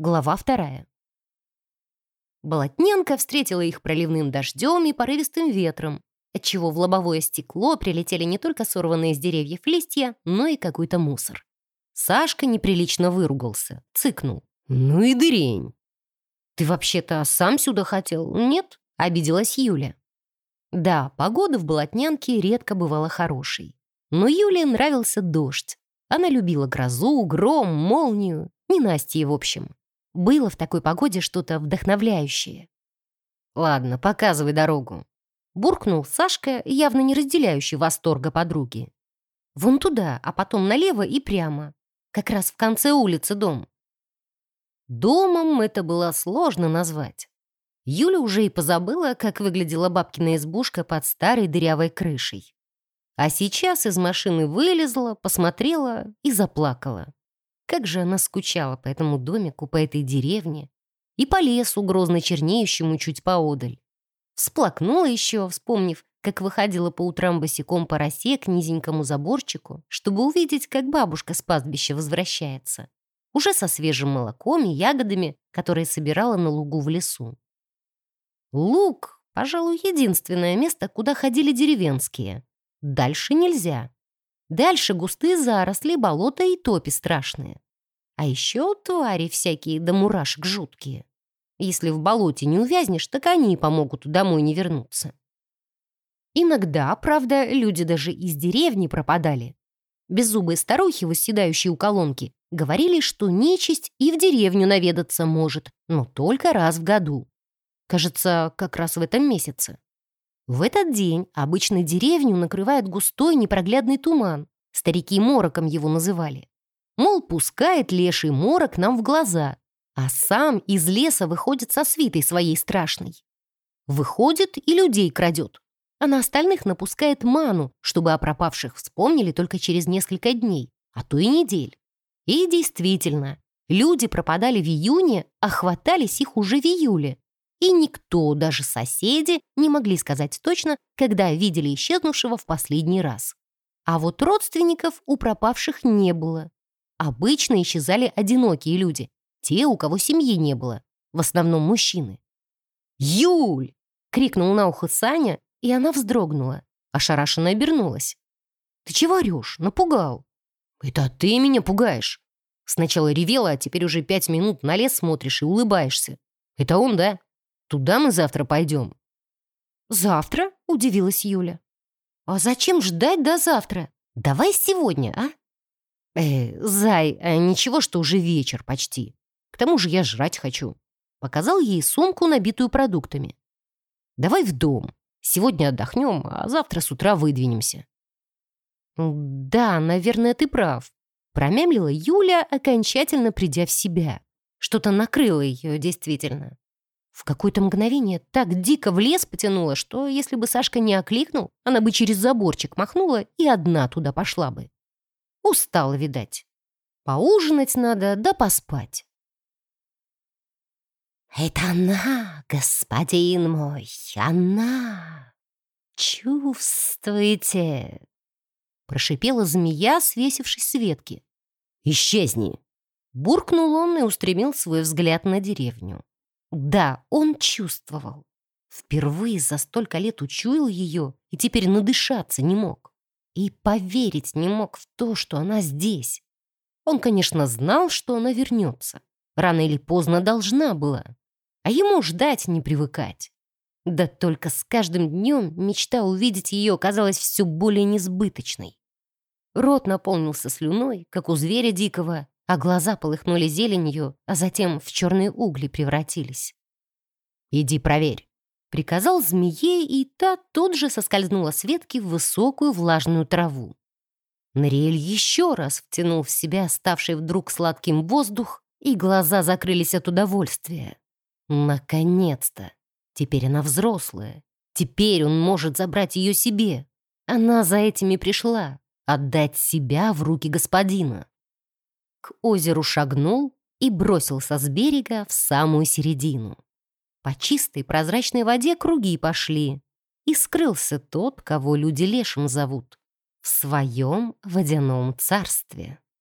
Глава вторая. Болотненко встретила их проливным дождем и порывистым ветром, отчего в лобовое стекло прилетели не только сорванные с деревьев листья, но и какой-то мусор. Сашка неприлично выругался, цыкнул. «Ну и дырень!» «Ты вообще-то сам сюда хотел, нет?» — обиделась Юля. Да, погода в Болотнянке редко бывала хорошей. Но Юле нравился дождь. Она любила грозу, гром, молнию, ненастье в общем. Было в такой погоде что-то вдохновляющее. «Ладно, показывай дорогу», — буркнул Сашка, явно не разделяющий восторга подруги. «Вон туда, а потом налево и прямо. Как раз в конце улицы дом». Домом это было сложно назвать. Юля уже и позабыла, как выглядела бабкина избушка под старой дырявой крышей. А сейчас из машины вылезла, посмотрела и заплакала. Как же она скучала по этому домику, по этой деревне и по лесу, грозно чернеющему чуть поодаль. Всплакнула еще, вспомнив, как выходила по утрам босиком по росе к низенькому заборчику, чтобы увидеть, как бабушка с пастбища возвращается. Уже со свежим молоком и ягодами, которые собирала на лугу в лесу. Луг, пожалуй, единственное место, куда ходили деревенские. Дальше нельзя. Дальше густые заросли, болота и топи страшные. А еще твари всякие да мурашек жуткие. Если в болоте не увязнешь, так они помогут домой не вернуться. Иногда, правда, люди даже из деревни пропадали. Беззубые старухи, восседающие у колонки, говорили, что нечисть и в деревню наведаться может, но только раз в году. Кажется, как раз в этом месяце. В этот день обычно деревню накрывает густой непроглядный туман. Старики мороком его называли. Мол, пускает леший морок нам в глаза, а сам из леса выходит со свитой своей страшной. Выходит и людей крадет, а на остальных напускает ману, чтобы о пропавших вспомнили только через несколько дней, а то и недель. И действительно, люди пропадали в июне, а хватались их уже в июле, и никто, даже соседи, не могли сказать точно, когда видели исчезнувшего в последний раз. А вот родственников у пропавших не было. Обычно исчезали одинокие люди, те, у кого семьи не было, в основном мужчины. «Юль!» — крикнул на ухо Саня, и она вздрогнула, ошарашенно обернулась. «Ты чего орешь? Напугал!» «Это ты меня пугаешь!» Сначала ревела, а теперь уже пять минут на лес смотришь и улыбаешься. «Это он, да?» Туда мы завтра пойдем». «Завтра?» — удивилась Юля. «А зачем ждать до завтра? Давай сегодня, а?» «Э, зай, а ничего, что уже вечер почти. К тому же я жрать хочу». Показал ей сумку, набитую продуктами. «Давай в дом. Сегодня отдохнем, а завтра с утра выдвинемся». «Да, наверное, ты прав», — промямлила Юля, окончательно придя в себя. Что-то накрыло ее, действительно. В какое-то мгновение так дико в лес потянуло, что если бы Сашка не окликнул, она бы через заборчик махнула и одна туда пошла бы. Устала, видать. Поужинать надо, да поспать. «Это она, господин мой, она! Чувствуете?» Прошипела змея, свесившись с ветки. «Исчезни!» Буркнул он и устремил свой взгляд на деревню. Да, он чувствовал. Впервые за столько лет учуял ее и теперь надышаться не мог. И поверить не мог в то, что она здесь. Он, конечно, знал, что она вернется. Рано или поздно должна была. А ему ждать не привыкать. Да только с каждым днем мечта увидеть ее казалась все более несбыточной. Рот наполнился слюной, как у зверя дикого, а глаза полыхнули зеленью, а затем в черные угли превратились. «Иди проверь», — приказал змее, и та тут же соскользнула с ветки в высокую влажную траву. Нориэль еще раз втянул в себя ставший вдруг сладким воздух, и глаза закрылись от удовольствия. Наконец-то! Теперь она взрослая. Теперь он может забрать ее себе. Она за этими пришла. Отдать себя в руки господина к озеру шагнул и бросился с берега в самую середину. По чистой прозрачной воде круги пошли, и скрылся тот, кого люди лешим зовут, в своем водяном царстве.